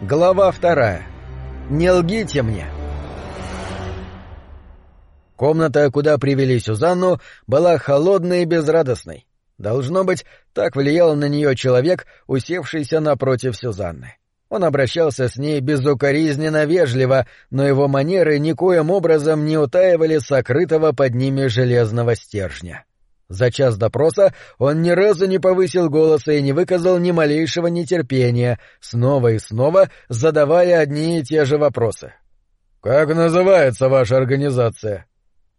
Глава вторая. Не лгите мне. Комната, куда привели Сюзанну, была холодной и безрадостной. Должно быть, так влиял на нее человек, усевшийся напротив Сюзанны. Он обращался с ней безукоризненно вежливо, но его манеры никоим образом не утаивали сокрытого под ними железного стержня. За час допроса он ни разу не повысил голоса и не выказал ни малейшего нетерпения, снова и снова задавая одни и те же вопросы. «Как называется ваша организация?»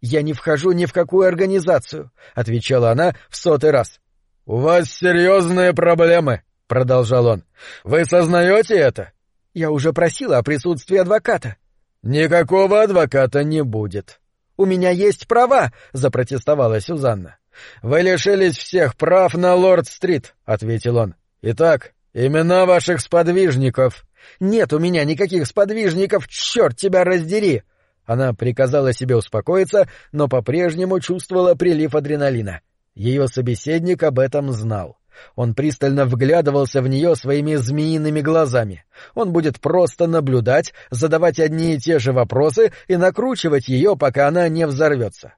«Я не вхожу ни в какую организацию», — отвечала она в сотый раз. «У вас серьезные проблемы», — продолжал он. «Вы сознаете это?» «Я уже просила о присутствии адвоката». «Никакого адвоката не будет». «У меня есть права», — запротестовала Сюзанна. «Вы лишились всех прав на Лорд-стрит», — ответил он. «Итак, имена ваших сподвижников». «Нет у меня никаких сподвижников, черт тебя раздери!» Она приказала себе успокоиться, но по-прежнему чувствовала прилив адреналина. Ее собеседник об этом знал. Он пристально вглядывался в нее своими змеиными глазами. Он будет просто наблюдать, задавать одни и те же вопросы и накручивать ее, пока она не взорвется.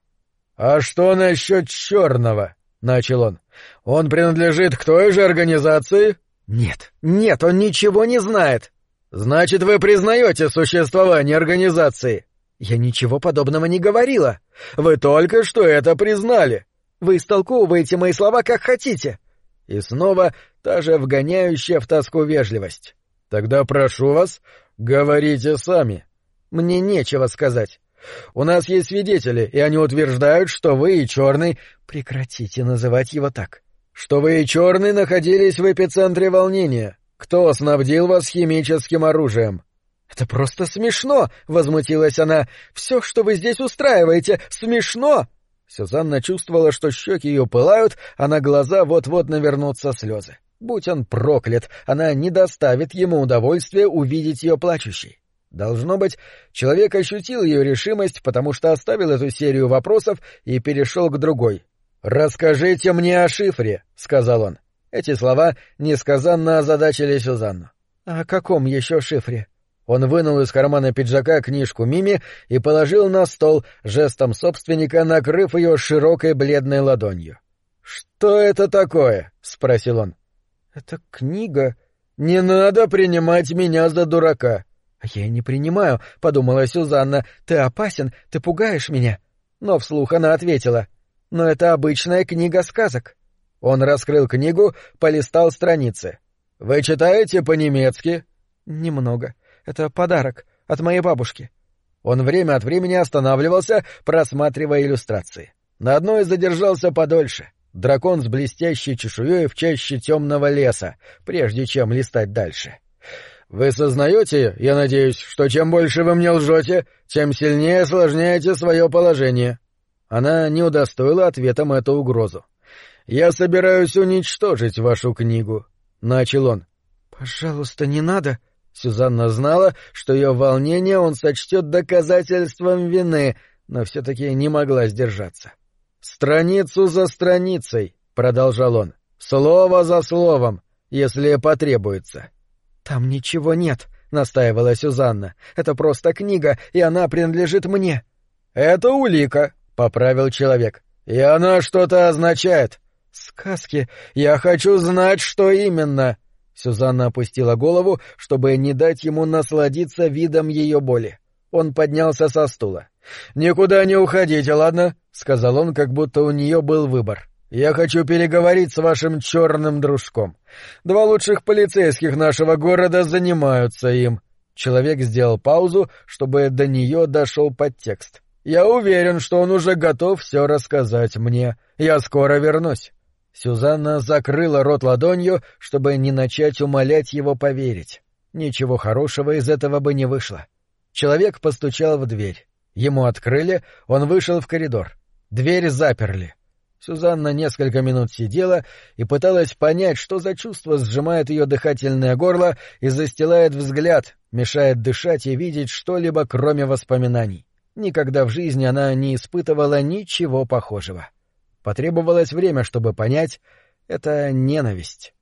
«А что насчет черного?» — начал он. «Он принадлежит к той же организации?» «Нет, нет, он ничего не знает». «Значит, вы признаете существование организации?» «Я ничего подобного не говорила. Вы только что это признали. Вы истолковываете мои слова как хотите». И снова та же вгоняющая в тоску вежливость. «Тогда прошу вас, говорите сами». «Мне нечего сказать. У нас есть свидетели, и они утверждают, что вы и Черный... Прекратите называть его так. Что вы и Черный находились в эпицентре волнения. Кто снабдил вас химическим оружием? Это просто смешно, возмутилась она. Все, что вы здесь устраиваете, смешно. Сюзанна чувствовала, что щеки ее пылают, а на глаза вот-вот навернутся слезы. Будь он проклят, она не доставит ему удовольствия увидеть ее плачущей. Должно быть, человек ощутил ее решимость, потому что оставил эту серию вопросов и перешел к другой. «Расскажите мне о шифре», — сказал он. Эти слова несказанно озадачили Сюзанну. «О каком еще шифре?» Он вынул из кармана пиджака книжку Мими и положил на стол, жестом собственника накрыв ее широкой бледной ладонью. «Что это такое?» — спросил он. «Это книга». «Не надо принимать меня за дурака. «Я не принимаю», — подумала Сюзанна. «Ты опасен, ты пугаешь меня». Но вслух она ответила. «Но это обычная книга сказок». Он раскрыл книгу, полистал страницы. «Вы читаете по-немецки?» «Немного. Это подарок от моей бабушки». Он время от времени останавливался, просматривая иллюстрации. На одной задержался подольше. Дракон с блестящей чешуей в чаще темного леса, прежде чем листать дальше. Вы сознаете, я надеюсь, что чем больше вы мне лжете, тем сильнее осложняете свое положение. Она не удостоила ответом эту угрозу. Я собираюсь уничтожить вашу книгу, начал он. Пожалуйста, не надо. Сюзанна знала, что ее волнение он сочтет доказательством вины, но все-таки не могла сдержаться. Страницу за страницей, продолжал он, слово за словом, если потребуется. «Там ничего нет», — настаивала Сюзанна. «Это просто книга, и она принадлежит мне». «Это улика», — поправил человек. «И она что-то означает». «Сказки. Я хочу знать, что именно». Сюзанна опустила голову, чтобы не дать ему насладиться видом ее боли. Он поднялся со стула. «Никуда не уходите, ладно?» — сказал он, как будто у нее был выбор. Я хочу переговорить с вашим черным дружком. Два лучших полицейских нашего города занимаются им. Человек сделал паузу, чтобы до нее дошел подтекст. Я уверен, что он уже готов все рассказать мне. Я скоро вернусь. Сюзанна закрыла рот ладонью, чтобы не начать умолять его поверить. Ничего хорошего из этого бы не вышло. Человек постучал в дверь. Ему открыли, он вышел в коридор. Дверь заперли. Сюзанна несколько минут сидела и пыталась понять, что за чувство сжимает ее дыхательное горло и застилает взгляд, мешает дышать и видеть что-либо, кроме воспоминаний. Никогда в жизни она не испытывала ничего похожего. Потребовалось время, чтобы понять — это ненависть.